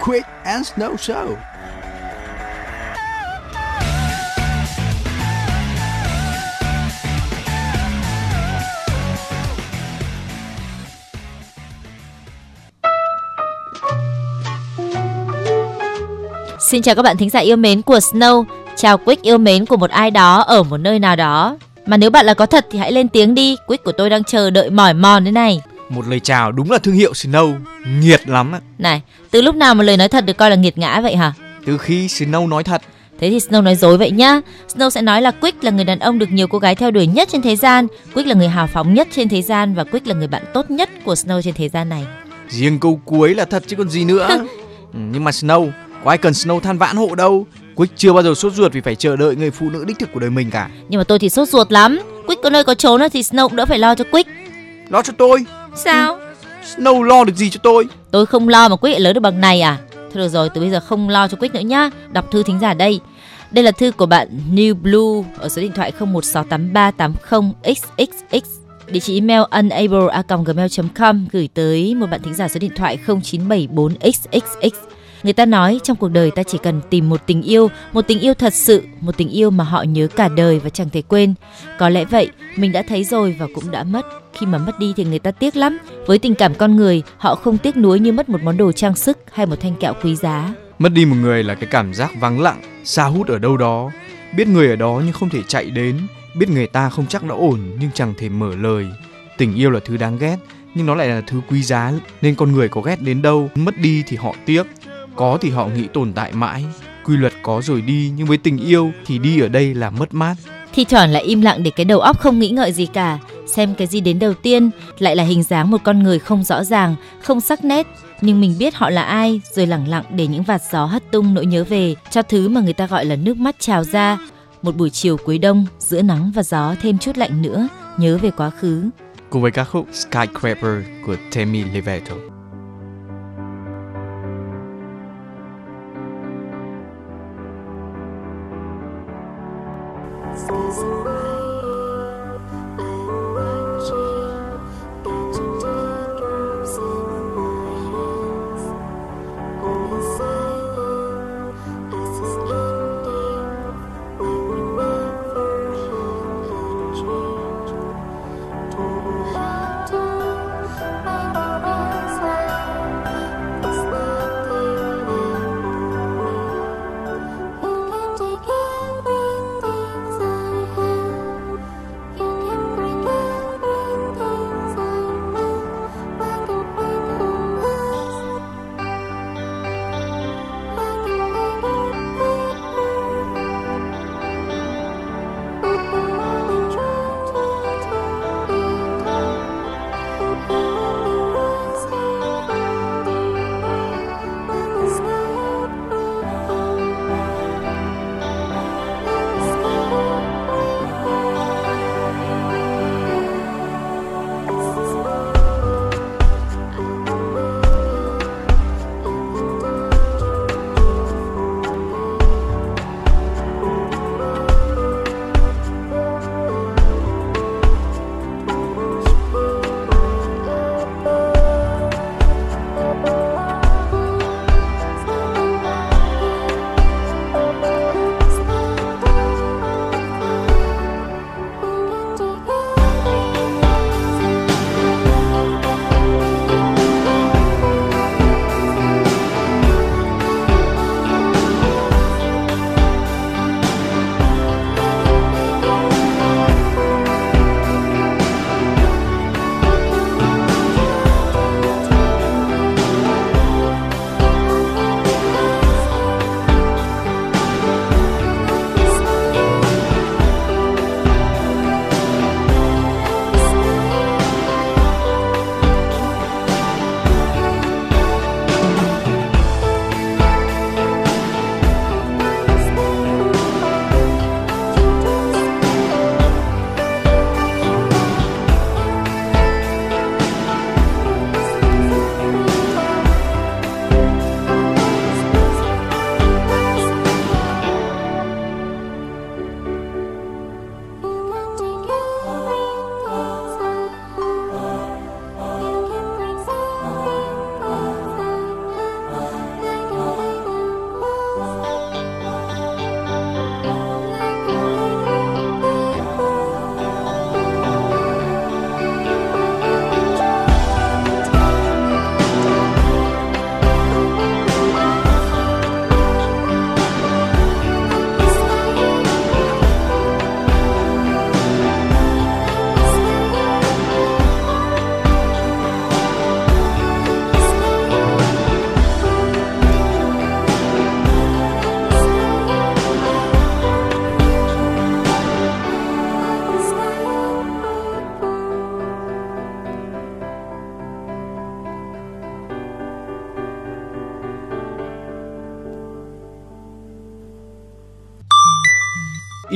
Quick and Snow Show. Xin chào các bạn thính giả yêu mến của Snow, chào Quick yêu mến của một ai đó ở một nơi nào đó. Mà nếu bạn là có thật thì hãy lên tiếng đi, Quick của tôi đang chờ đợi mỏi mòn thế này. Một lời chào đúng là thương hiệu Snow, nghiệt lắm á. Này, từ lúc nào mà lời nói thật được coi là nghiệt ngã vậy hả? Từ khi Snow nói thật. Thế thì Snow nói dối vậy nhá. Snow sẽ nói là Quick là người đàn ông được nhiều cô gái theo đuổi nhất trên thế gian, Quick là người hào phóng nhất trên thế gian và Quick là người bạn tốt nhất của Snow trên thế gian này. Riêng câu cuối là thật chứ còn gì nữa. ừ, nhưng mà Snow, có ai cần Snow than vãn hộ đâu. Quick chưa bao giờ sốt ruột vì phải chờ đợi người phụ nữ đích thực của đời mình cả. Nhưng mà tôi thì sốt ruột lắm. Quick có nơi có trốn thì Snow cũng đỡ phải lo cho Quick. Lo cho tôi? Sao? Ừ. Snow lo được gì cho tôi? Tôi không lo mà Quick lại lớn được bằng này à? Thôi được rồi, từ bây giờ không lo cho Quick nữa nhá. Đọc thư thính giả đây. Đây là thư của bạn New Blue ở số điện thoại 01683880xxx địa chỉ email unable@gmail.com gửi tới một bạn thính giả số điện thoại 0974xxx Người ta nói trong cuộc đời ta chỉ cần tìm một tình yêu, một tình yêu thật sự, một tình yêu mà họ nhớ cả đời và chẳng thể quên. Có lẽ vậy, mình đã thấy rồi và cũng đã mất. Khi mà mất đi thì người ta tiếc lắm. Với tình cảm con người, họ không tiếc nuối như mất một món đồ trang sức hay một thanh kẹo quý giá. Mất đi một người là cái cảm giác vắng lặng, xa hút ở đâu đó. Biết người ở đó nhưng không thể chạy đến, biết người ta không chắc đã ổn nhưng chẳng thể mở lời. Tình yêu là thứ đáng ghét, nhưng nó lại là thứ quý giá nên con người có ghét đến đâu mất đi thì họ tiếc có thì họ nghĩ tồn tại mãi quy luật có rồi đi nhưng với tình yêu thì đi ở đây là mất mát. Thi thoảng lại im lặng để cái đầu óc không nghĩ ngợi gì cả. Xem cái gì đến đầu tiên lại là hình dáng một con người không rõ ràng không sắc nét. Nhưng mình biết họ là ai rồi lẳng lặng để những vạt gió hất tung nỗi nhớ về cho thứ mà người ta gọi là nước mắt trào ra. Một buổi chiều cuối đông giữa nắng và gió thêm chút lạnh nữa nhớ về quá khứ. Cùng với ca khúc Skyscraper của Demi Lovato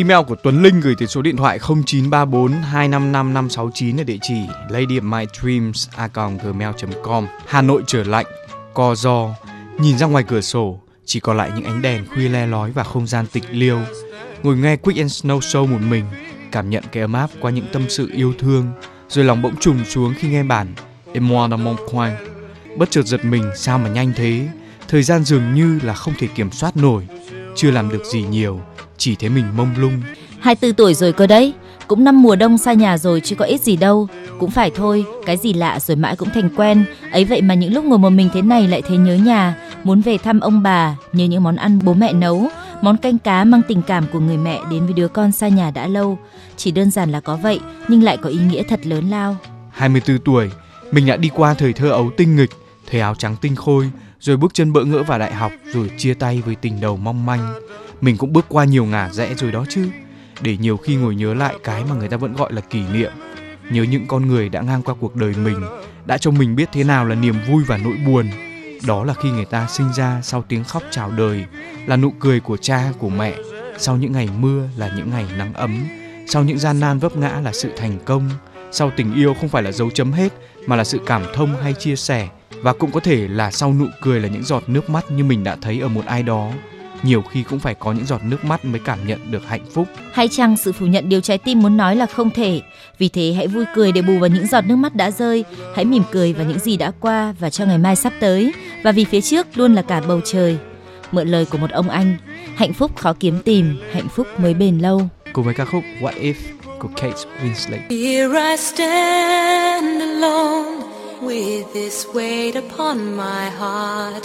Email của Tuấn Linh gửi tới số điện thoại 0934 255 569 ở địa chỉ ladymydreams@gmail.com. Hà Nội trở lạnh, co do, nhìn ra ngoài cửa sổ chỉ còn lại những ánh đèn khuya le lói và không gian tịch liêu. Ngồi nghe Quick and Snow Show một mình, cảm nhận cái ấm áp qua những tâm sự yêu thương, rồi lòng bỗng trùng xuống khi nghe bản Et moi dans mon coin. Bất chợt giật mình sao mà nhanh thế, thời gian dường như là không thể kiểm soát nổi, chưa làm được gì nhiều, chỉ thấy mình mông lung. 24 tuổi rồi cơ đấy, cũng năm mùa đông xa nhà rồi chứ có ít gì đâu. Cũng phải thôi, cái gì lạ rồi mãi cũng thành quen. Ấy vậy mà những lúc ngồi một mình thế này lại thấy nhớ nhà, muốn về thăm ông bà, nhớ những món ăn bố mẹ nấu, món canh cá mang tình cảm của người mẹ đến với đứa con xa nhà đã lâu. Chỉ đơn giản là có vậy, nhưng lại có ý nghĩa thật lớn lao. 24 tuổi, mình đã đi qua thời thơ ấu tinh nghịch, thời áo trắng tinh khôi, rồi bước chân bỡ ngỡ vào đại học, rồi chia tay với tình đầu mong manh. Mình cũng bước qua nhiều ngả rẽ rồi đó chứ. Để nhiều khi ngồi nhớ lại cái mà người ta vẫn gọi là kỷ niệm, nhớ những con người đã ngang qua cuộc đời mình, đã cho mình biết thế nào là niềm vui và nỗi buồn. Đó là khi người ta sinh ra sau tiếng khóc chào đời, là nụ cười của cha của mẹ, sau những ngày mưa là những ngày nắng ấm, sau những gian nan vấp ngã là sự thành công, sau tình yêu không phải là dấu chấm hết mà là sự cảm thông hay chia sẻ. Và cũng có thể là sau nụ cười là những giọt nước mắt như mình đã thấy ở một ai đó nhiều khi cũng phải có những giọt nước mắt mới cảm nhận được hạnh phúc. Hay chăng sự phủ nhận điều trái tim muốn nói là không thể. Vì thế hãy vui cười để bù vào những giọt nước mắt đã rơi, hãy mỉm cười vào những gì đã qua và cho ngày mai sắp tới. Và vì phía trước luôn là cả bầu trời. Mượn lời của một ông anh, hạnh phúc khó kiếm tìm, hạnh phúc mới bền lâu. Cùng với ca khúc What If của Kate Winslet. Here I stand alone with this weight upon my heart.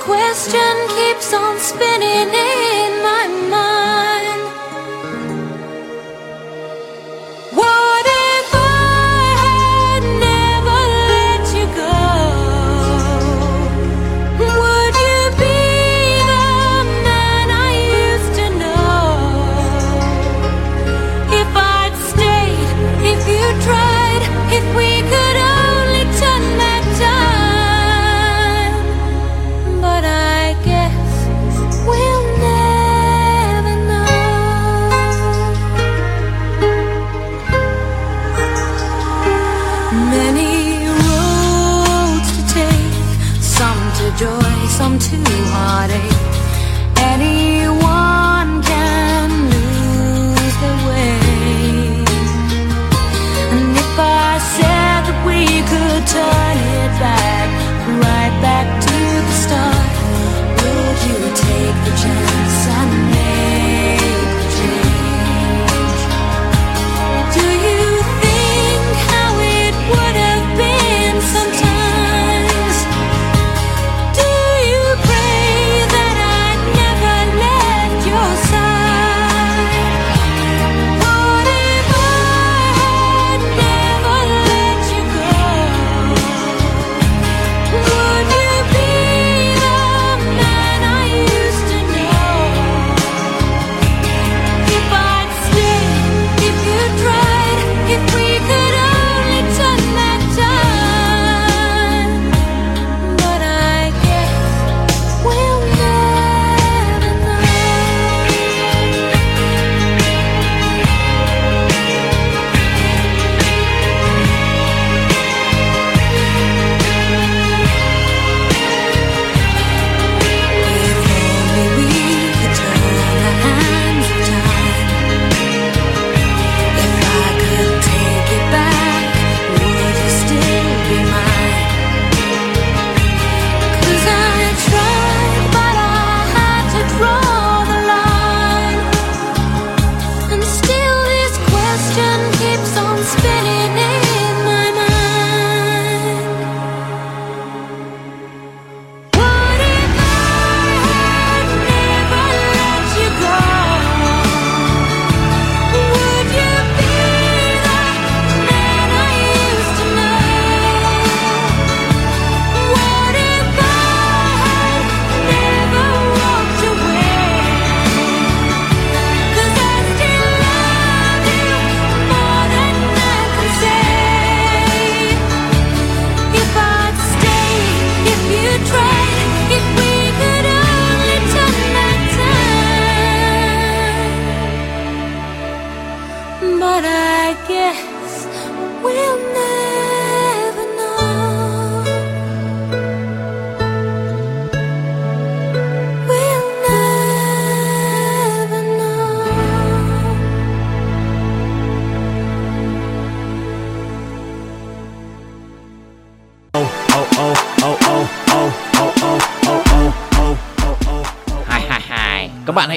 question keeps on spinning in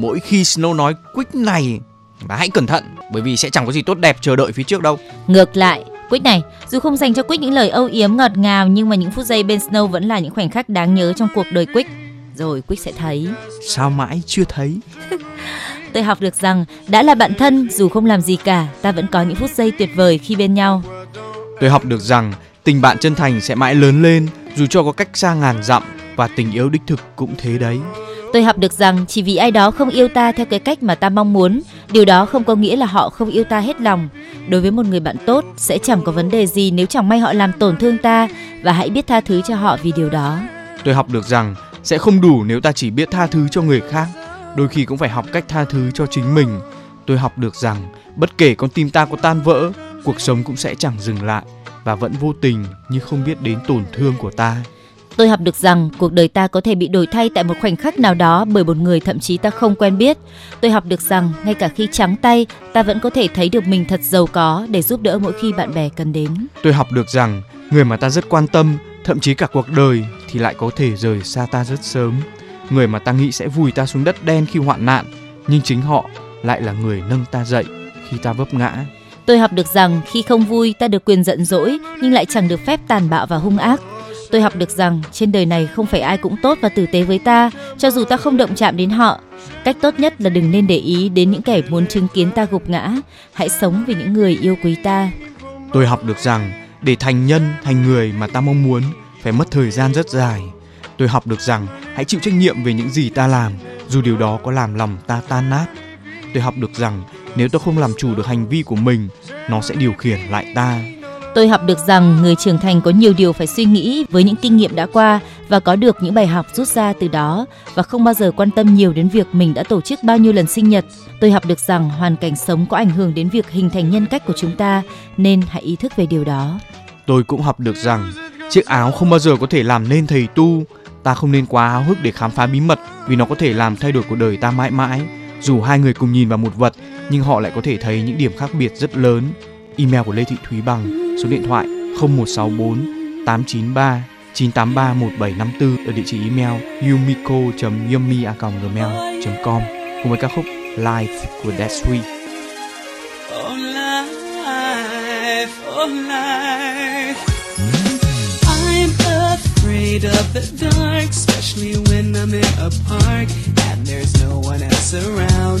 Mỗi khi Snow nói Quick này và hãy cẩn thận bởi vì sẽ chẳng có gì tốt đẹp chờ đợi phía trước đâu. ngược lại, Quick này, dù không dành cho Quick những lời âu yếm ngọt ngào nhưng mà những phút giây bên Snow vẫn là những khoảnh khắc đáng nhớ trong cuộc đời Quick. Rồi Quick sẽ thấy. Sao mãi chưa thấy? Tôi học được rằng đã là bạn thân dù không làm gì cả, ta vẫn có những phút giây tuyệt vời khi bên nhau. Tôi học được rằng tình bạn chân thành sẽ mãi lớn lên dù cho có cách xa ngàn dặm và tình yêu đích thực cũng thế đấy. Tôi học được rằng chỉ vì ai đó không yêu ta theo cái cách mà ta mong muốn, điều đó không có nghĩa là họ không yêu ta hết lòng. Đối với một người bạn tốt sẽ chẳng có vấn đề gì nếu chẳng may họ làm tổn thương ta và hãy biết tha thứ cho họ vì điều đó. Tôi học được rằng sẽ không đủ nếu ta chỉ biết tha thứ cho người khác, đôi khi cũng phải học cách tha thứ cho chính mình. Tôi học được rằng bất kể con tim ta có tan vỡ, cuộc sống cũng sẽ chẳng dừng lại và vẫn vô tình như không biết đến tổn thương của ta. Tôi học được rằng cuộc đời ta có thể bị đổi thay tại một khoảnh khắc nào đó bởi một người thậm chí ta không quen biết. Tôi học được rằng ngay cả khi trắng tay, ta vẫn có thể thấy được mình thật giàu có để giúp đỡ mỗi khi bạn bè cần đến. Tôi học được rằng người mà ta rất quan tâm, thậm chí cả cuộc đời thì lại có thể rời xa ta rất sớm. Người mà ta nghĩ sẽ vùi ta xuống đất đen khi hoạn nạn, nhưng chính họ lại là người nâng ta dậy khi ta vấp ngã. Tôi học được rằng khi không vui ta được quyền giận dỗi nhưng lại chẳng được phép tàn bạo và hung ác. Tôi học được rằng trên đời này không phải ai cũng tốt và tử tế với ta, cho dù ta không động chạm đến họ. Cách tốt nhất là đừng nên để ý đến những kẻ muốn chứng kiến ta gục ngã. Hãy sống vì những người yêu quý ta. Tôi học được rằng để thành nhân, thành người mà ta mong muốn phải mất thời gian rất dài. Tôi học được rằng hãy chịu trách nhiệm về những gì ta làm, dù điều đó có làm lòng ta tan nát. Tôi học được rằng nếu tôi không làm chủ được hành vi của mình, nó sẽ điều khiển lại ta. Tôi học được rằng người trưởng thành có nhiều điều phải suy nghĩ với những kinh nghiệm đã qua và có được những bài học rút ra từ đó và không bao giờ quan tâm nhiều đến việc mình đã tổ chức bao nhiêu lần sinh nhật. Tôi học được rằng hoàn cảnh sống có ảnh hưởng đến việc hình thành nhân cách của chúng ta, nên hãy ý thức về điều đó. Tôi cũng học được rằng chiếc áo không bao giờ có thể làm nên thầy tu. Ta không nên quá háo hức để khám phá bí mật vì nó có thể làm thay đổi cuộc đời ta mãi mãi. Dù hai người cùng nhìn vào một vật, nhưng họ lại có thể thấy những điểm khác biệt rất lớn. Email của Lê Thị Thúy Bằng số điện thoại 0164 893 983 1754 ở địa chỉ email yumiko.yummi@gmail.com cùng với ca khúc Life của Dead Sweet. Oh life, oh life. I'm afraid of the dark, especially when I'm in a park and there's no one else around.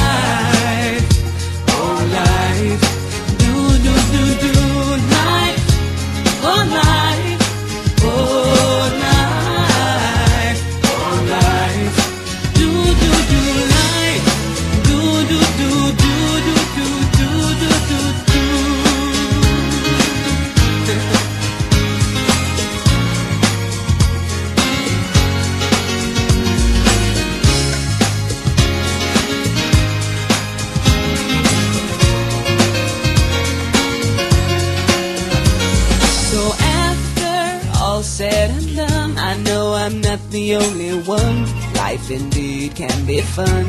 fun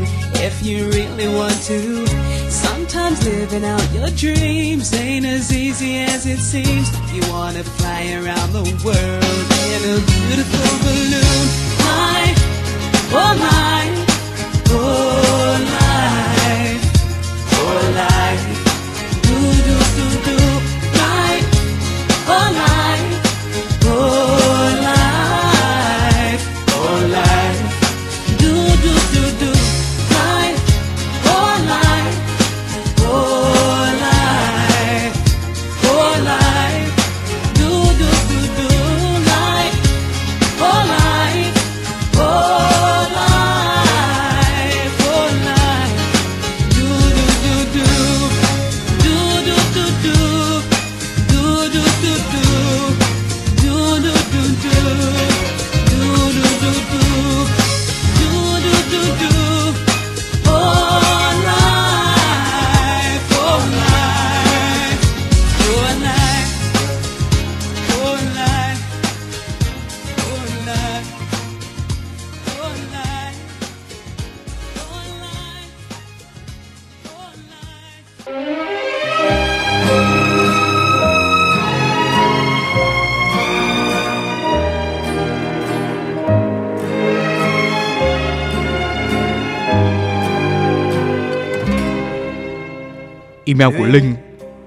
Email của Linh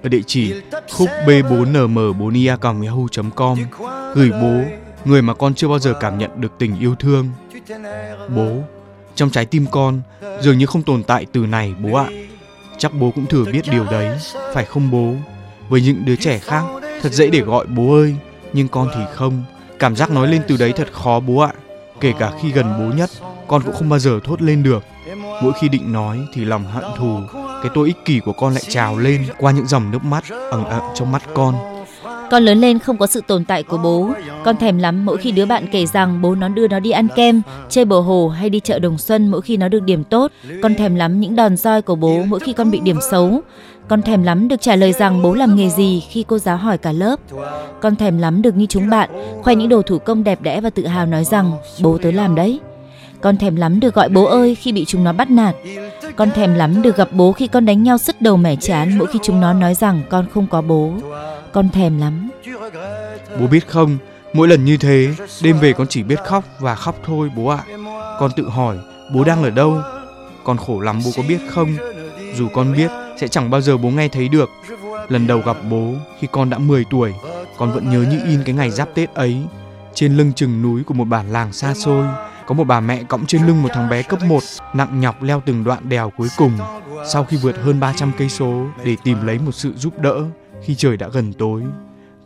ở địa chỉ khúc b4nm4ia.yahoo.com gửi bố, người mà con chưa bao giờ cảm nhận được tình yêu thương. Bố, trong trái tim con dường như không tồn tại từ này bố ạ. Chắc bố cũng thừa biết điều đấy, phải không bố? Với những đứa trẻ khác, thật dễ để gọi bố ơi, nhưng con thì không. Cảm giác nói lên từ đấy thật khó bố ạ. Kể cả khi gần bố nhất, con cũng không bao giờ thốt lên được. Mỗi khi định nói thì lòng hận thù, cái tôi ích kỷ của con lại trào lên qua những dòng nước mắt ẩn ẩn trong mắt con. Con lớn lên không có sự tồn tại của bố. Con thèm lắm mỗi khi đứa bạn kể rằng bố nó đưa nó đi ăn kem, chơi bờ hồ hay đi chợ Đồng Xuân mỗi khi nó được điểm tốt. Con thèm lắm những đòn roi của bố mỗi khi con bị điểm xấu. Con thèm lắm được trả lời rằng bố làm nghề gì khi cô giáo hỏi cả lớp. Con thèm lắm được như chúng bạn, khoe những đồ thủ công đẹp đẽ và tự hào nói rằng bố tớ làm đấy. Con thèm lắm được gọi bố ơi khi bị chúng nó bắt nạt. Con thèm lắm được gặp bố khi con đánh nhau sứt đầu mẻ chán mỗi khi chúng nó nói rằng con không có bố. Con thèm lắm. Bố biết không, mỗi lần như thế, đêm về con chỉ biết khóc và khóc thôi bố ạ. Con tự hỏi, bố đang ở đâu? Con khổ lắm bố có biết không? Dù con biết, sẽ chẳng bao giờ bố nghe thấy được. Lần đầu gặp bố khi con đã 10 tuổi, con vẫn nhớ như in cái ngày giáp Tết ấy. Trên lưng chừng núi của một bản làng xa xôi, có một bà mẹ cõng trên lưng một thằng bé cấp 1 nặng nhọc leo từng đoạn đèo cuối cùng. Sau khi vượt hơn 300 cây số để tìm lấy một sự giúp đỡ khi trời đã gần tối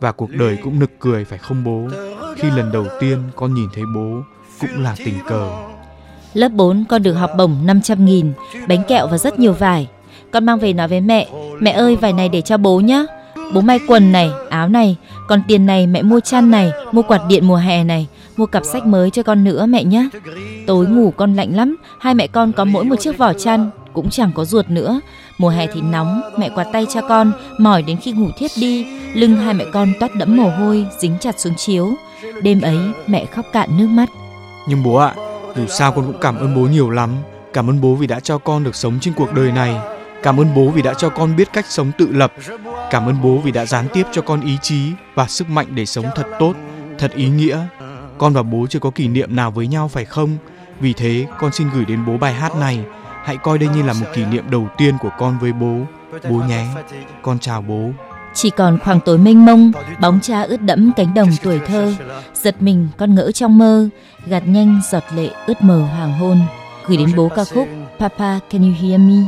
và cuộc đời cũng nực cười phải không bố khi lần đầu tiên con nhìn thấy bố cũng là tình cờ Lớp 4 con được học bổng 500 nghìn, bánh kẹo và rất nhiều vải. Con mang về nói với mẹ, mẹ ơi vải này để cho bố nhá. Bố may quần này, áo này, còn tiền này mẹ mua chăn này, mua quạt điện mùa hè này, mua cặp sách mới cho con nữa mẹ nhé. Tối ngủ con lạnh lắm, hai mẹ con có mỗi một chiếc vỏ chăn, cũng chẳng có ruột nữa. Mùa hè thì nóng, mẹ quạt tay cho con, mỏi đến khi ngủ thiếp đi, lưng hai mẹ con toát đẫm mồ hôi, dính chặt xuống chiếu. Đêm ấy mẹ khóc cạn nước mắt. nhưng bố ạ dù sao con cũng cảm ơn bố nhiều lắm cảm ơn bố vì đã cho con được sống trên cuộc đời này cảm ơn bố vì đã cho con biết cách sống tự lập cảm ơn bố vì đã gián tiếp cho con ý chí và sức mạnh để sống thật tốt thật ý nghĩa con và bố chưa có kỷ niệm nào với nhau phải không vì thế con xin gửi đến bố bài hát này hãy coi đây như là một kỷ niệm đầu tiên của con với bố bố nhé con chào bố Chỉ còn khoảng tối mênh mông, bóng cha ướt đẫm cánh đồng tuổi thơ. Giật mình con ngỡ trong mơ, gạt nhanh giọt lệ ướt mờ hoàng hôn. Gửi đến bố ca khúc Papa Can You Hear Me?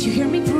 Can't you hear me praying?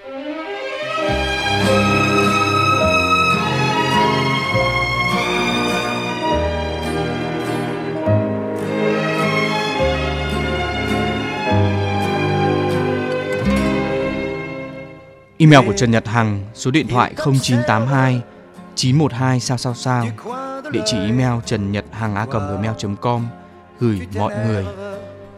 Email của Trần Nhật Hằng, số điện thoại 0982 912 sao sao sao. Địa chỉ email trần nhật hằng a gmail.com gửi mọi người.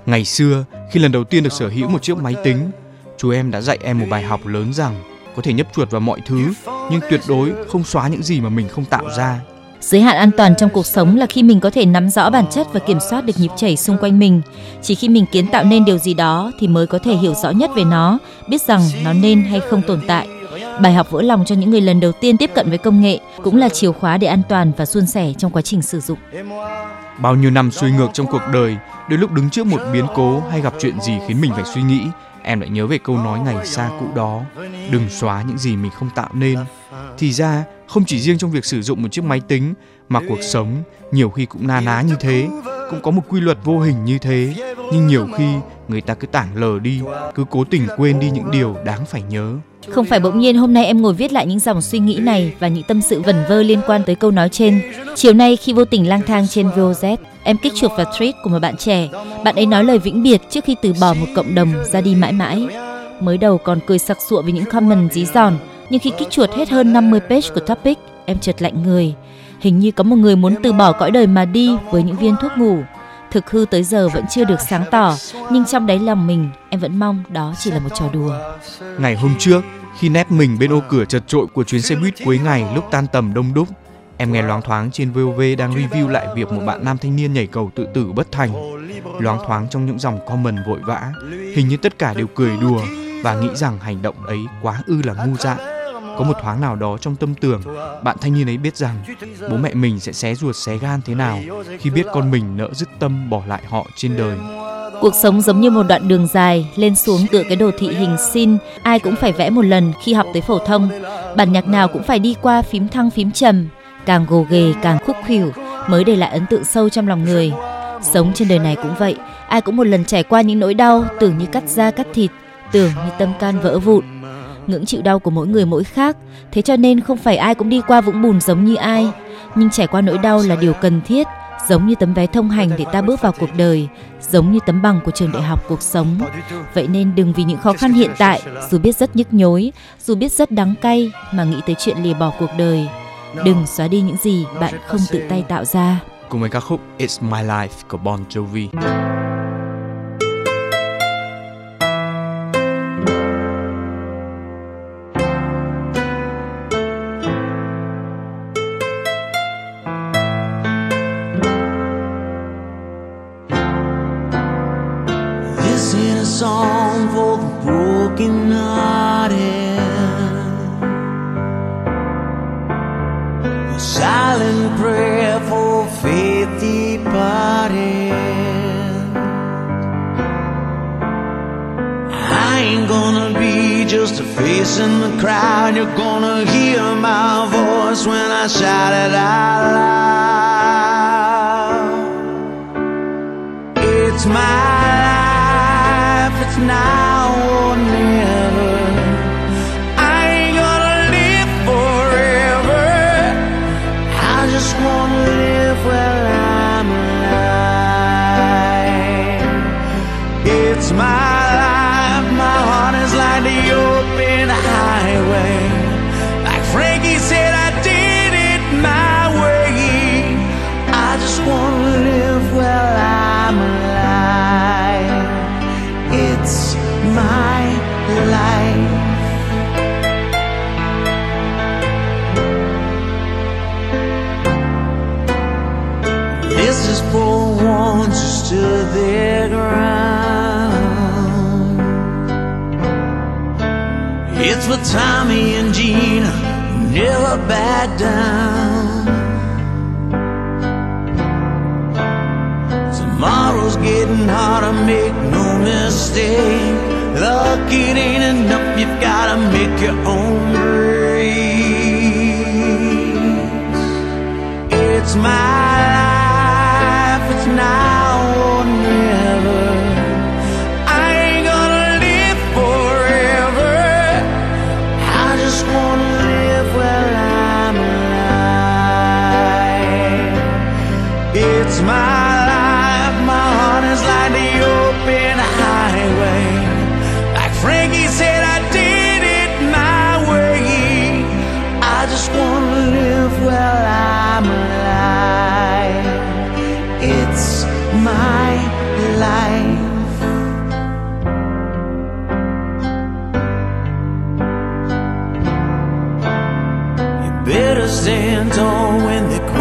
Ngày xưa, khi lần đầu tiên được sở hữu một chiếc máy tính, chú em đã dạy em một bài học lớn rằng có thể nhấp chuột vào mọi thứ, nhưng tuyệt đối không xóa những gì mà mình không tạo ra. Giới hạn an toàn trong cuộc sống là khi mình có thể nắm rõ bản chất và kiểm soát được nhịp chảy xung quanh mình. Chỉ khi mình kiến tạo nên điều gì đó thì mới có thể hiểu rõ nhất về nó, biết rằng nó nên hay không tồn tại. Bài học vỡ lòng cho những người lần đầu tiên tiếp cận với công nghệ cũng là chìa khóa để an toàn và suôn sẻ trong quá trình sử dụng. Bao nhiêu năm xuôi ngược trong cuộc đời, đôi lúc đứng trước một biến cố hay gặp chuyện gì khiến mình phải suy nghĩ, em lại nhớ về câu nói ngày xa cũ đó, đừng xóa những gì mình không tạo nên. Thì ra, không chỉ riêng trong việc sử dụng một chiếc máy tính, mà cuộc sống nhiều khi cũng na ná như thế, cũng có một quy luật vô hình như thế, nhưng nhiều khi người ta cứ tản lờ đi, cứ cố tình quên đi những điều đáng phải nhớ. Không phải bỗng nhiên hôm nay em ngồi viết lại những dòng suy nghĩ này và những tâm sự vẩn vơ liên quan tới câu nói trên. Chiều nay khi vô tình lang thang trên VOZ, em kích chuột vào tweet của một bạn trẻ. Bạn ấy nói lời vĩnh biệt trước khi từ bỏ một cộng đồng ra đi mãi mãi. Mới đầu còn cười sặc sụa với những comment dí dỏn, nhưng khi kích chuột hết hơn 50 page của topic, em chợt lạnh người. Hình như có một người muốn từ bỏ cõi đời mà đi với những viên thuốc ngủ. Thực hư tới giờ vẫn chưa được sáng tỏ, nhưng trong đáy lòng mình, em vẫn mong đó chỉ là một trò đùa. Ngày hôm trước, khi nép mình bên ô cửa chật trội của chuyến xe buýt cuối ngày lúc tan tầm đông đúc, em nghe loáng thoáng trên VOV đang review lại việc một bạn nam thanh niên nhảy cầu tự tử bất thành. Loáng thoáng trong những dòng comment vội vã, hình như tất cả đều cười đùa và nghĩ rằng hành động ấy quá ư là ngu dại. Có một thoáng nào đó trong tâm tưởng, bạn thanh niên ấy biết rằng bố mẹ mình sẽ xé ruột xé gan thế nào khi biết con mình nỡ dứt tâm bỏ lại họ trên đời. Cuộc sống giống như một đoạn đường dài, lên xuống tựa cái đồ thị hình sin, ai cũng phải vẽ một lần khi học tới phổ thông. Bản nhạc nào cũng phải đi qua phím thăng phím trầm, càng gồ ghề càng khúc khuỷu mới để lại ấn tượng sâu trong lòng người. Sống trên đời này cũng vậy, ai cũng một lần trải qua những nỗi đau, tưởng như cắt da cắt thịt, tưởng như tâm can vỡ vụn. Ngưỡng chịu đau của mỗi người mỗi khác, thế cho nên không phải ai cũng đi qua vũng bùn giống như ai, nhưng trải qua nỗi đau là điều cần thiết, giống như tấm vé thông hành để ta bước vào cuộc đời, giống như tấm bằng của trường đại học cuộc sống. Vậy nên đừng vì những khó khăn hiện tại, dù biết rất nhức nhối, dù biết rất đắng cay mà nghĩ tới chuyện lìa bỏ cuộc đời. Đừng xóa đi những gì bạn không tự tay tạo ra. Cùng với ca khúc It's My Life của Bon Jovi. Gotta make your You better stand tall when they're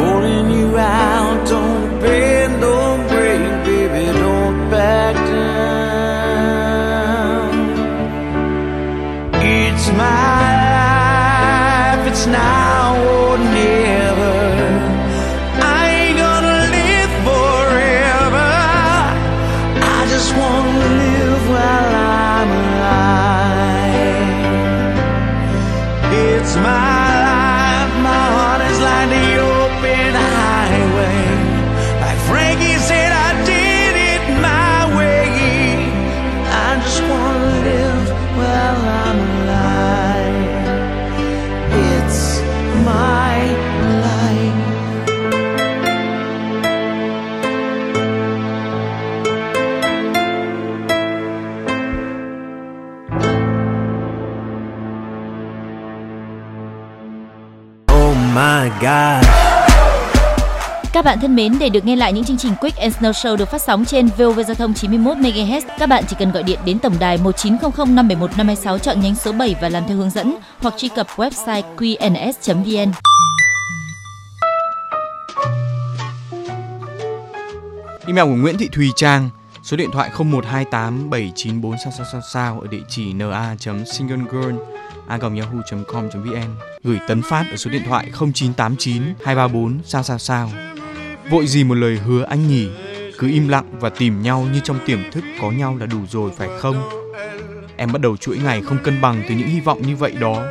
Các bạn thân mến, để được nghe lại những chương trình Quick and Snow Show được phát sóng trên VOV Giao thông 91 MHz, các bạn chỉ cần gọi điện đến tổng đài 1900 571 526 chọn nhánh số 7 và làm theo hướng dẫn hoặc truy cập website qns.vn. Email của Nguyễn Thị Thùy Trang, số điện thoại 0128 794 sao sao sao sao ở địa chỉ na.singlegirl@yahoo.com.vn. Gửi Tấn Phát ở số điện thoại 0989 234 sao sao sao. Vội gì một lời hứa anh nhỉ? Cứ im lặng và tìm nhau như trong tiềm thức có nhau là đủ rồi phải không? Em bắt đầu chuỗi ngày không cân bằng từ những hy vọng như vậy đó.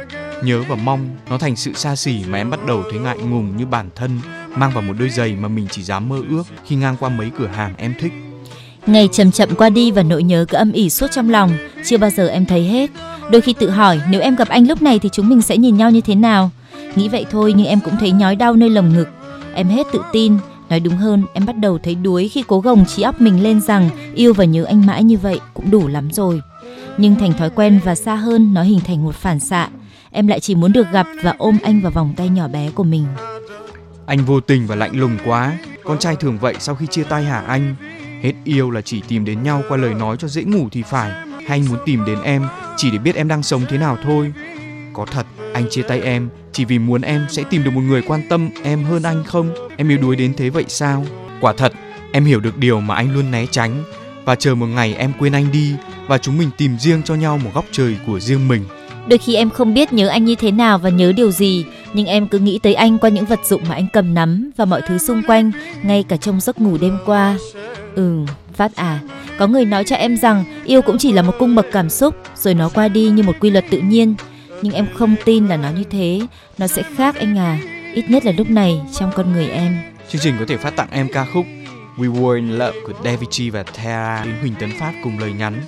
Nhớ và mong nó thành sự xa xỉ mà em bắt đầu thấy ngại ngùng như bản thân mang vào một đôi giày mà mình chỉ dám mơ ước khi ngang qua mấy cửa hàng em thích. Ngày chậm chậm qua đi và nỗi nhớ cứ âm ỉ suốt trong lòng, chưa bao giờ em thấy hết. Đôi khi tự hỏi nếu em gặp anh lúc này thì chúng mình sẽ nhìn nhau như thế nào. Nghĩ vậy thôi nhưng em cũng thấy nhói đau nơi lồng ngực. Em hết tự tin, nói đúng hơn, em bắt đầu thấy đuối khi cố gồng trí óc mình lên rằng yêu và nhớ anh mãi như vậy cũng đủ lắm rồi. Nhưng thành thói quen và xa hơn, nó hình thành một phản xạ. Em lại chỉ muốn được gặp và ôm anh vào vòng tay nhỏ bé của mình. Anh vô tình và lạnh lùng quá. Con trai thường vậy sau khi chia tay hả anh? Hết yêu là chỉ tìm đến nhau qua lời nói cho dễ ngủ thì phải. Hay anh muốn tìm đến em chỉ để biết em đang sống thế nào thôi? Có thật anh chia tay em chỉ vì muốn em sẽ tìm được một người quan tâm em hơn anh không? Em yếu đuối đến thế vậy sao? Quả thật em hiểu được điều mà anh luôn né tránh và chờ một ngày em quên anh đi và chúng mình tìm riêng cho nhau một góc trời của riêng mình. Đôi khi em không biết nhớ anh như thế nào và nhớ điều gì, nhưng em cứ nghĩ tới anh qua những vật dụng mà anh cầm nắm và mọi thứ xung quanh, ngay cả trong giấc ngủ đêm qua. Ừ, Phát à, có người nói cho em rằng yêu cũng chỉ là một cung bậc cảm xúc, rồi nó qua đi như một quy luật tự nhiên. Nhưng em không tin là nó như thế, nó sẽ khác anh à, ít nhất là lúc này trong con người em. Chương trình có thể phát tặng em ca khúc We Were in Love của Davichi và Tara đến Huỳnh Tấn Phát cùng lời nhắn.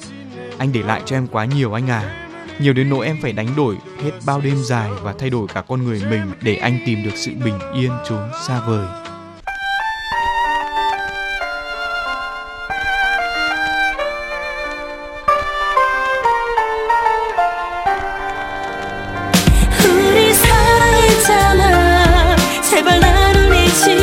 Anh để lại cho em quá nhiều anh à nhiều đến nỗi em phải đánh đổi hết bao đêm dài và thay đổi cả con người mình để anh tìm được sự bình yên chốn xa vời 제발 나를 잊지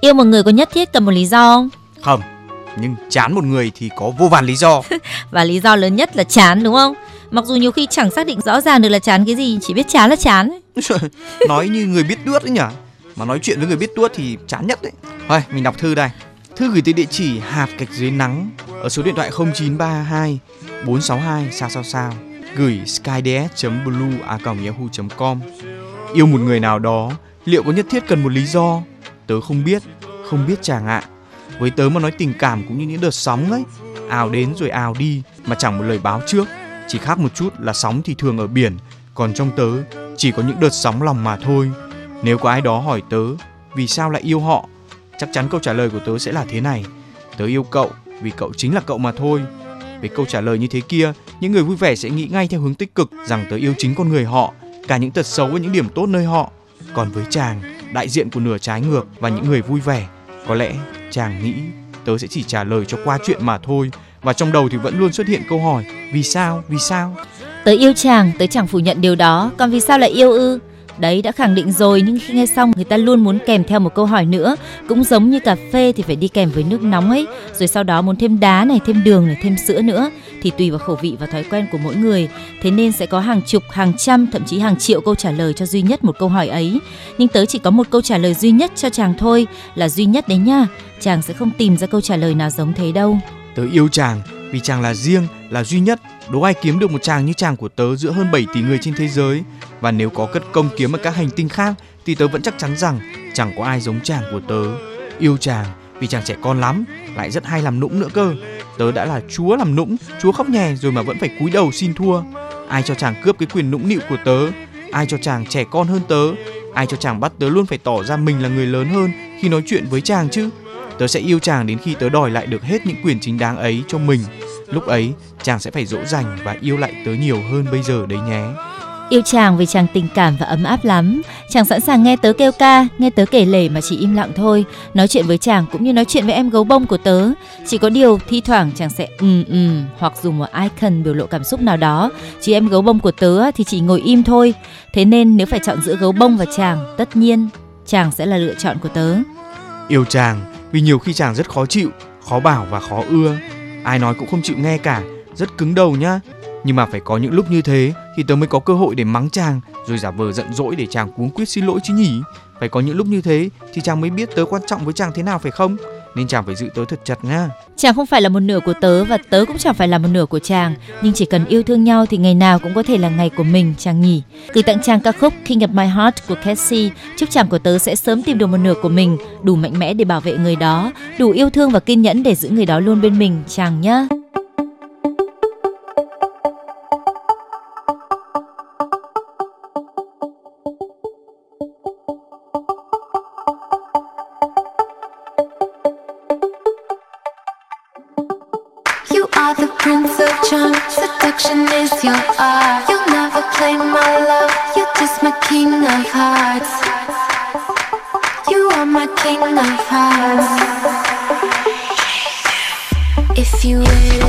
Yêu một người có nhất thiết cần một lý do không? không, nhưng chán một người thì có vô vàn lý do. Và lý do lớn nhất là chán đúng không? Mặc dù nhiều khi chẳng xác định rõ ràng được là chán cái gì, chỉ biết chán là chán. ấy. nói như người biết tuốt đấy nhỉ mà nói chuyện với người biết tuốt thì chán nhất đấy thôi mình đọc thư đây thư gửi tới địa chỉ hạt gạch dưới nắng ở số điện thoại 0932 462 sao sao sao gửi skyds.blue a yahoo.com yêu một người nào đó liệu có nhất thiết cần một lý do tớ không biết không biết chàng ạ với tớ mà nói tình cảm cũng như những đợt sóng ấy, ào đến rồi ào đi mà chẳng một lời báo trước. Chỉ khác một chút là sóng thì thường ở biển, còn trong tớ chỉ có những đợt sóng lòng mà thôi. Nếu có ai đó hỏi tớ vì sao lại yêu họ, chắc chắn câu trả lời của tớ sẽ là thế này. Tớ yêu cậu vì cậu chính là cậu mà thôi. Với câu trả lời như thế kia, những người vui vẻ sẽ nghĩ ngay theo hướng tích cực rằng tớ yêu chính con người họ, cả những tật xấu và những điểm tốt nơi họ. Còn với chàng đại diện của nửa trái ngược và những người vui vẻ có lẽ chàng nghĩ tớ sẽ chỉ trả lời cho qua chuyện mà thôi và trong đầu thì vẫn luôn xuất hiện câu hỏi vì sao vì sao Tớ yêu chàng, tớ chẳng phủ nhận điều đó, còn vì sao lại yêu ư? Đấy đã khẳng định rồi nhưng khi nghe xong người ta luôn muốn kèm theo một câu hỏi nữa. Cũng giống như cà phê thì phải đi kèm với nước nóng ấy. Rồi sau đó muốn thêm đá này, thêm đường này, thêm sữa nữa. Thì tùy vào khẩu vị và thói quen của mỗi người. Thế nên sẽ có hàng chục, hàng trăm, thậm chí hàng triệu câu trả lời cho duy nhất một câu hỏi ấy. Nhưng tớ chỉ có một câu trả lời duy nhất cho chàng thôi Là duy nhất đấy nha. Chàng sẽ không tìm ra câu trả lời nào giống thế đâu. Tớ yêu chàng vì chàng là riêng, là duy nhất. Đố ai kiếm được một chàng như chàng của tớ giữa hơn 7 tỷ người trên thế giới. Và nếu có cất công kiếm ở các hành tinh khác thì tớ vẫn chắc chắn rằng chẳng có ai giống chàng của tớ. Yêu chàng vì chàng trẻ con lắm, lại rất hay làm nũng nữa cơ. Tớ đã là chúa làm nũng, chúa khóc nhè rồi mà vẫn phải cúi đầu xin thua. Ai cho chàng cướp cái quyền nũng nịu của tớ? Ai cho chàng trẻ con hơn tớ? Ai cho chàng bắt tớ luôn phải tỏ ra mình là người lớn hơn khi nói chuyện với chàng chứ? Tớ sẽ yêu chàng đến khi tớ đòi lại được hết những quyền chính đáng ấy cho mình. Lúc ấy, chàng sẽ phải dỗ dành và yêu lại tớ nhiều hơn bây giờ đấy nhé. Yêu chàng vì chàng tình cảm và ấm áp lắm. Chàng sẵn sàng nghe tớ kêu ca Nghe tớ kể lể mà chỉ im lặng thôi. Nói chuyện với chàng cũng như nói chuyện với em gấu bông của tớ. Chỉ có điều thi thoảng chàng sẽ ừm ừm Hoặc dùng một icon biểu lộ cảm xúc nào đó. Chỉ em gấu bông của tớ thì chỉ ngồi im thôi. Thế nên nếu phải chọn giữa gấu bông và chàng Tất nhiên chàng sẽ là lựa chọn của tớ. Yêu chàng vì nhiều khi chàng rất khó chịu, khó bảo và khó ưa. Ai nói cũng không chịu nghe cả, rất cứng đầu nhá. Nhưng mà phải có những lúc như thế thì tớ mới có cơ hội để mắng chàng, rồi giả vờ giận dỗi để chàng cuống quyết xin lỗi chứ nhỉ. Phải có những lúc như thế thì chàng mới biết tớ quan trọng với chàng thế nào phải không? Nên chàng phải giữ tớ thật chặt nha. Chàng không phải là một nửa của tớ và tớ cũng chẳng phải là một nửa của chàng, Nhưng chỉ cần yêu thương nhau thì ngày nào cũng có thể là ngày của mình, chàng nhỉ Gửi tặng chàng ca khúc King of My Heart của Cassie, Chúc chàng của tớ sẽ sớm tìm được một nửa của mình, Đủ mạnh mẽ để bảo vệ người đó, Đủ yêu thương và kiên nhẫn để giữ người đó luôn bên mình, chàng nhá Seduction is your art. You'll never play my love. You're just my king of hearts. You are my king of hearts. If you waited,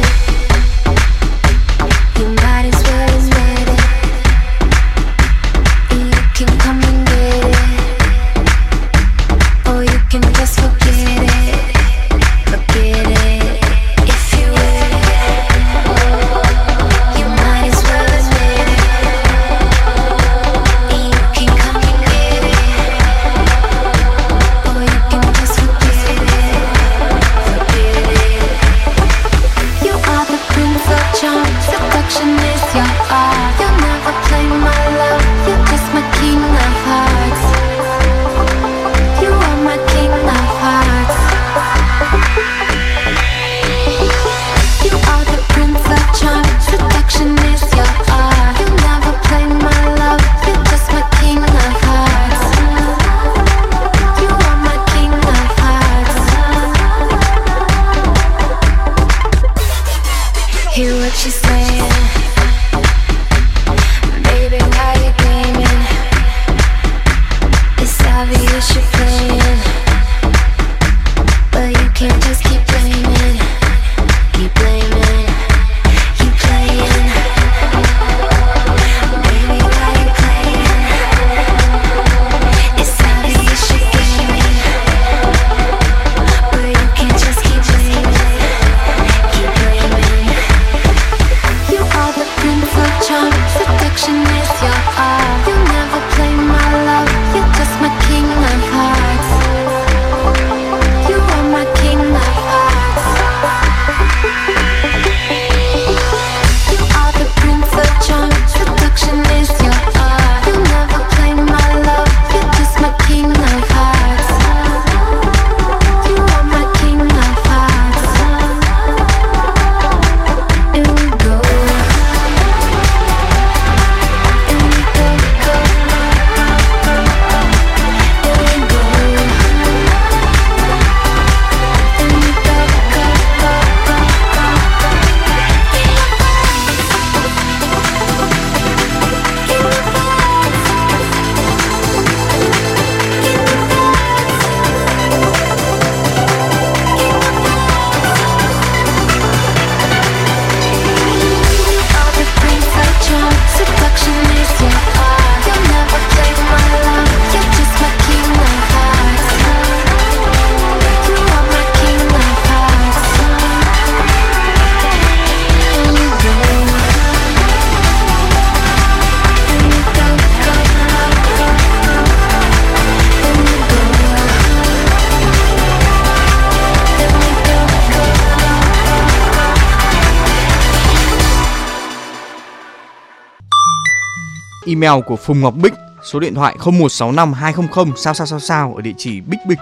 email của Phùng Ngọc Bích, số điện thoại 0165 200 sao sao sao sao ở địa chỉ bích bích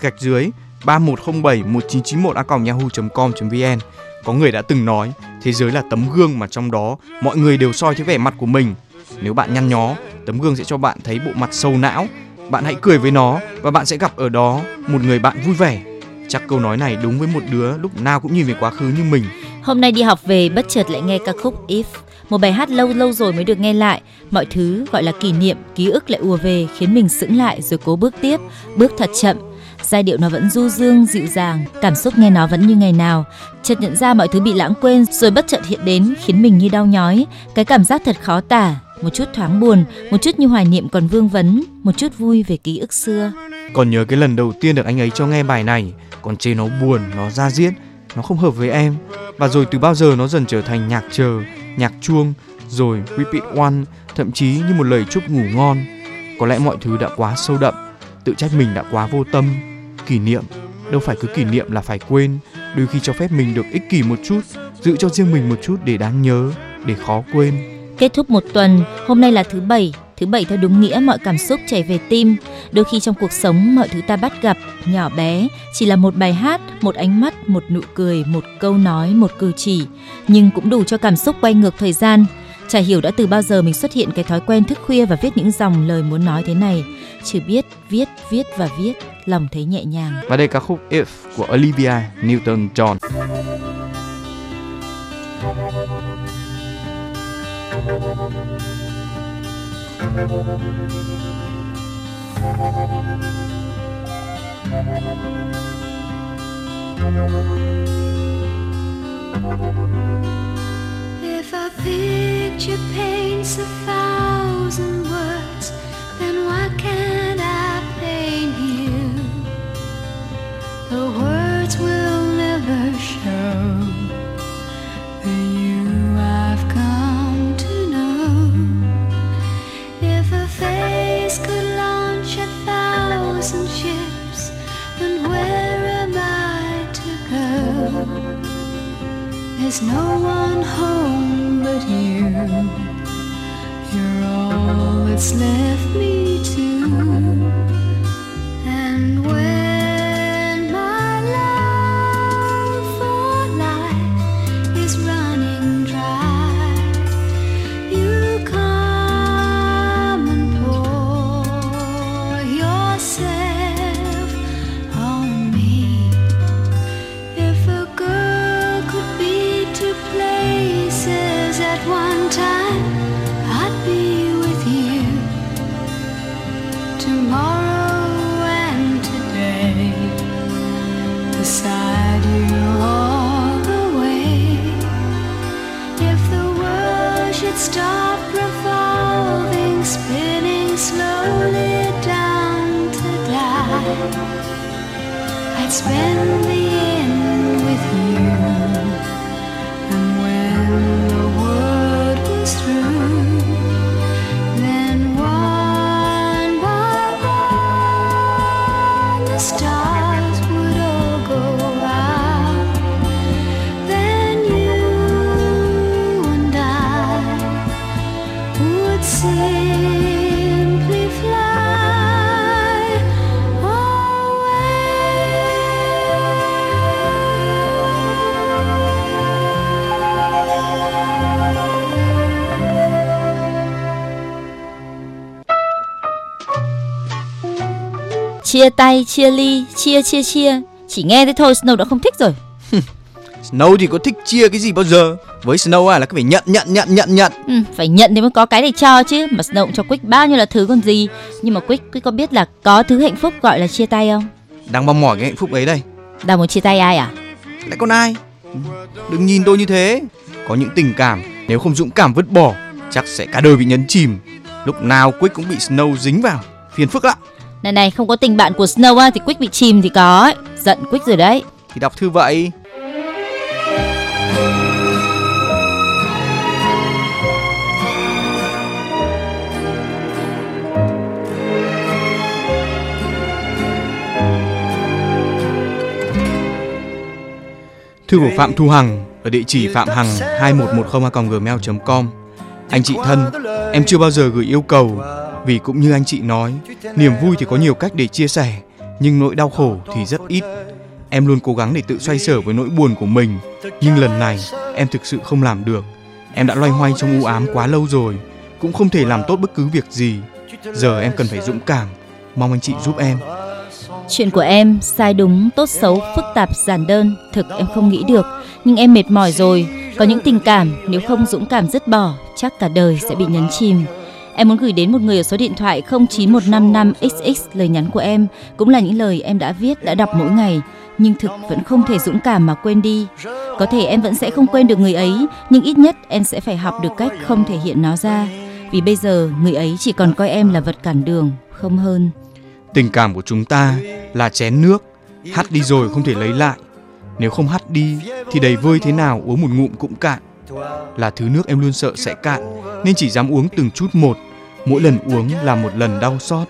gạch dưới 3107 1991 a yahoo.com.vn. Có người đã từng nói thế giới là tấm gương mà trong đó mọi người đều soi thấy vẻ mặt của mình. Nếu bạn nhăn nhó, tấm gương sẽ cho bạn thấy bộ mặt sâu não. Bạn hãy cười với nó và bạn sẽ gặp ở đó một người bạn vui vẻ. Chắc câu nói này đúng với một đứa lúc nào cũng nhìn về quá khứ như mình. Hôm nay đi học về bất chợt lại nghe ca khúc If một bài hát lâu lâu rồi mới được nghe lại. Mọi thứ gọi là kỷ niệm, ký ức lại ùa về, khiến mình sững lại rồi cố bước tiếp, bước thật chậm. Giai điệu nó vẫn du dương, dịu dàng, cảm xúc nghe nó vẫn như ngày nào. Chợt nhận ra mọi thứ bị lãng quên, rồi bất chợt hiện đến, khiến mình như đau nhói. Cái cảm giác thật khó tả, một chút thoáng buồn, một chút như hoài niệm còn vương vấn, một chút vui về ký ức xưa. Còn nhớ cái lần đầu tiên được anh ấy cho nghe bài này, còn chê nó buồn, nó ra diết nó không hợp với em. Và rồi từ bao giờ nó dần trở thành nhạc chờ nhạc chuông, rồi repeat one, thậm chí như một lời chúc ngủ ngon. Có lẽ mọi thứ đã quá sâu đậm, tự trách mình đã quá vô tâm. Kỷ niệm, đâu phải cứ kỷ niệm là phải quên, đôi khi cho phép mình được ích kỷ một chút, giữ cho riêng mình một chút để đáng nhớ, để khó quên kết thúc một tuần, hôm nay là thứ bảy. Thứ bảy theo đúng nghĩa mọi cảm xúc chảy về tim. Đôi khi trong cuộc sống, mọi thứ ta bắt gặp, nhỏ bé, chỉ là một bài hát, một ánh mắt, một nụ cười, một câu nói, một cử chỉ. Nhưng cũng đủ cho cảm xúc quay ngược thời gian. Chả hiểu đã từ bao giờ mình xuất hiện cái thói quen thức khuya và viết những dòng lời muốn nói thế này. Chỉ biết, viết viết và viết, lòng thấy nhẹ nhàng. Và đây ca khúc If của Olivia Newton John If a picture paints a thousand words, then why can't There's no one home but you. You're all that's left me Chia tay, chia ly, chia chia chia. Chỉ nghe thế thôi Snow đã không thích rồi. Snow thì có thích chia cái gì bao giờ với Snow à là cứ phải nhận nhận nhận nhận nhận Ừ, phải nhận thì mới có cái để cho chứ. Mà Snow cũng cho Quick bao nhiêu là thứ còn gì. Nhưng mà Quick, Quick có biết là có thứ hạnh phúc gọi là chia tay không? đang mong mỏi cái hạnh phúc ấy đây Đang muốn chia tay ai à? lại còn ai đừng nhìn tôi như thế có những tình cảm nếu không dũng cảm vứt bỏ chắc sẽ cả đời bị nhấn chìm lúc nào Quick cũng bị Snow dính vào phiền phức lắm này này, không có tình bạn của Snow á, thì Quick bị chìm thì có ấy. Giận Quick rồi đấy. thì đọc thư vậy Thư của Phạm Thu Hằng ở địa chỉ phạm hằng 2110a.gmail.com Anh chị thân, em chưa bao giờ gửi yêu cầu vì cũng như anh chị nói, niềm vui thì có nhiều cách để chia sẻ, nhưng nỗi đau khổ thì rất ít. Em luôn cố gắng để tự xoay sở với nỗi buồn của mình, nhưng lần này em thực sự không làm được. Em đã loay hoay trong u ám quá lâu rồi, cũng không thể làm tốt bất cứ việc gì. Giờ em cần phải dũng cảm, mong anh chị giúp em. Chuyện của em sai đúng, tốt xấu, phức tạp, giản đơn, thực em không nghĩ được. Nhưng em mệt mỏi rồi, có những tình cảm nếu không dũng cảm dứt bỏ, chắc cả đời sẽ bị nhấn chìm. Em muốn gửi đến một người ở số điện thoại 09155XX lời nhắn của em, cũng là những lời em đã viết, đã đọc mỗi ngày, nhưng thực vẫn không thể dũng cảm mà quên đi. Có thể em vẫn sẽ không quên được người ấy, nhưng ít nhất em sẽ phải học được cách không thể hiện nó ra. Vì bây giờ người ấy chỉ còn coi em là vật cản đường, không hơn. Tình cảm của chúng ta là chén nước, hắt đi rồi không thể lấy lại. Nếu không hắt đi thì đầy vơi thế nào uống một ngụm cũng cạn. Là thứ nước em luôn sợ sẽ cạn nên chỉ dám uống từng chút một. Mỗi lần uống là một lần đau xót.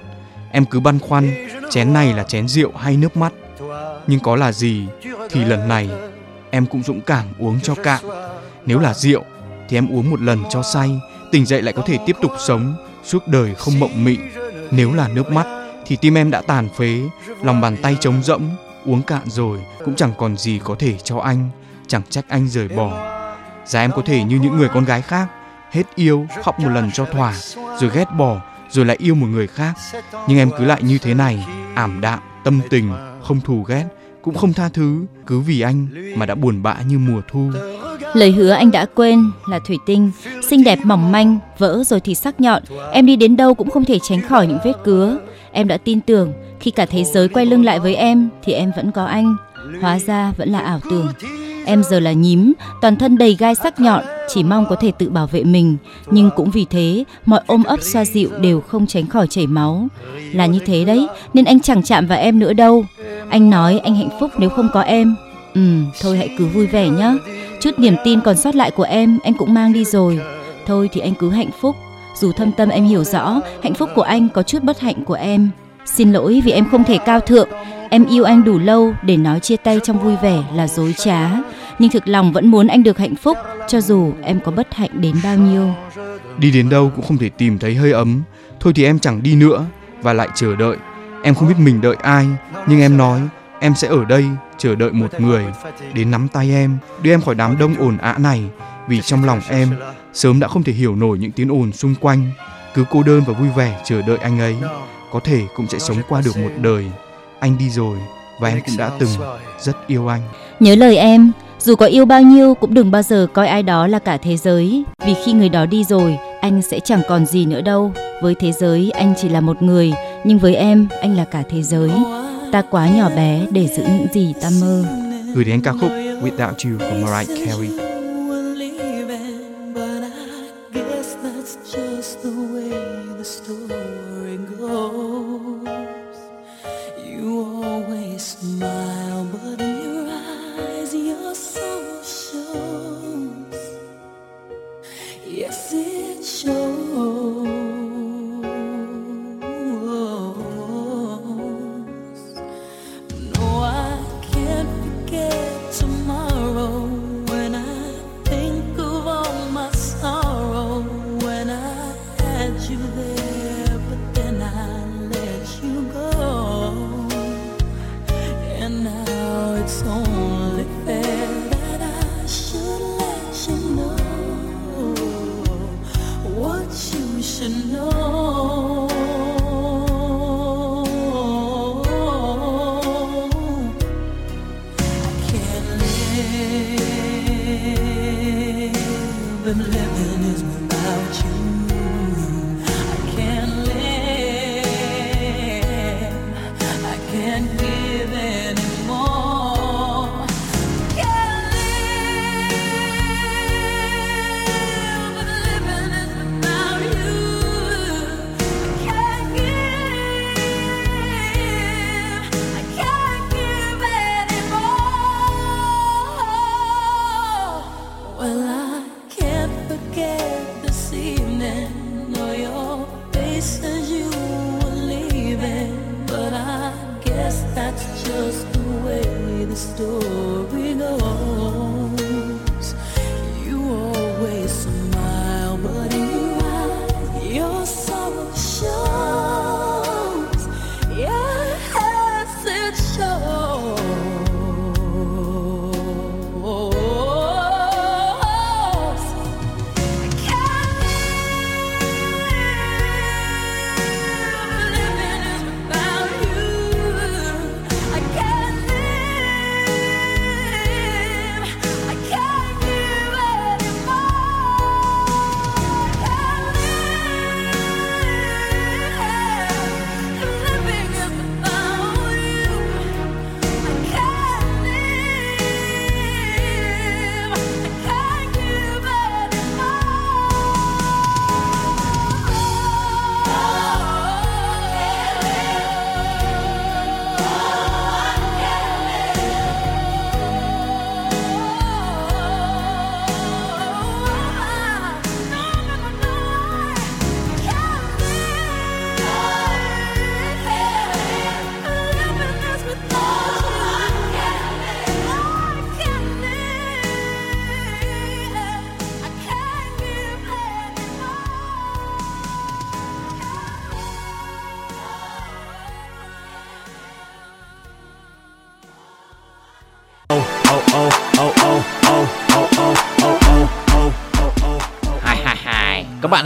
Em cứ băn khoăn chén này là chén rượu hay nước mắt. Nhưng có là gì thì lần này em cũng dũng cảm uống cho cạn. Nếu là rượu thì em uống một lần cho say, tỉnh dậy lại có thể tiếp tục sống, suốt đời không mộng mị. Nếu là nước mắt thì tim em đã tàn phế, lòng bàn tay trống rỗng, uống cạn rồi cũng chẳng còn gì có thể cho anh, chẳng trách anh rời bỏ. Giá em có thể như những người con gái khác, hết yêu, khóc một lần cho thỏa, rồi ghét bỏ, rồi lại yêu một người khác. Nhưng em cứ lại như thế này, ảm đạm, tâm tình, không thù ghét, cũng không tha thứ, cứ vì anh mà đã buồn bã như mùa thu. Lời hứa anh đã quên là thủy tinh, xinh đẹp mỏng manh, vỡ rồi thì sắc nhọn. Em đi đến đâu cũng không thể tránh khỏi những vết cứa. Em đã tin tưởng khi cả thế giới quay lưng lại với em thì em vẫn có anh. Hóa ra vẫn là ảo tưởng. Em giờ là nhím, toàn thân đầy gai sắc nhọn, chỉ mong có thể tự bảo vệ mình. Nhưng cũng vì thế, mọi ôm ấp xoa dịu đều không tránh khỏi chảy máu. Là như thế đấy, nên anh chẳng chạm vào em nữa đâu. Anh nói anh hạnh phúc nếu không có em. Ừ, thôi hãy cứ vui vẻ nhé. Chút niềm tin còn sót lại của em, anh cũng mang đi rồi. Thôi thì anh cứ hạnh phúc. Dù thâm tâm em hiểu rõ, hạnh phúc của anh có chút bất hạnh của em. Xin lỗi vì em không thể cao thượng. Em yêu anh đủ lâu để nói chia tay trong vui vẻ là dối trá. Nhưng thực lòng vẫn muốn anh được hạnh phúc, cho dù em có bất hạnh đến bao nhiêu. Đi đến đâu cũng không thể tìm thấy hơi ấm. Thôi thì em chẳng đi nữa và lại chờ đợi. Em không biết mình đợi ai, nhưng em nói em sẽ ở đây chờ đợi một người đến nắm tay em, đưa em khỏi đám đông ồn ã này. Vì trong lòng em sớm đã không thể hiểu nổi những tiếng ồn xung quanh. Cứ cô đơn và vui vẻ chờ đợi anh ấy, có thể cũng sẽ sống qua được một đời. Anh đi rồi và em cũng đã từng rất yêu anh. Nhớ lời em, dù có yêu bao nhiêu cũng đừng bao giờ coi ai đó là cả thế giới. Vì khi người đó đi rồi, anh sẽ chẳng còn gì nữa đâu. Với thế giới, anh chỉ là một người, nhưng với em, anh là cả thế giới. Ta quá nhỏ bé để giữ những gì ta mơ. Gửi đến ca khúc Without You của Mariah Carey.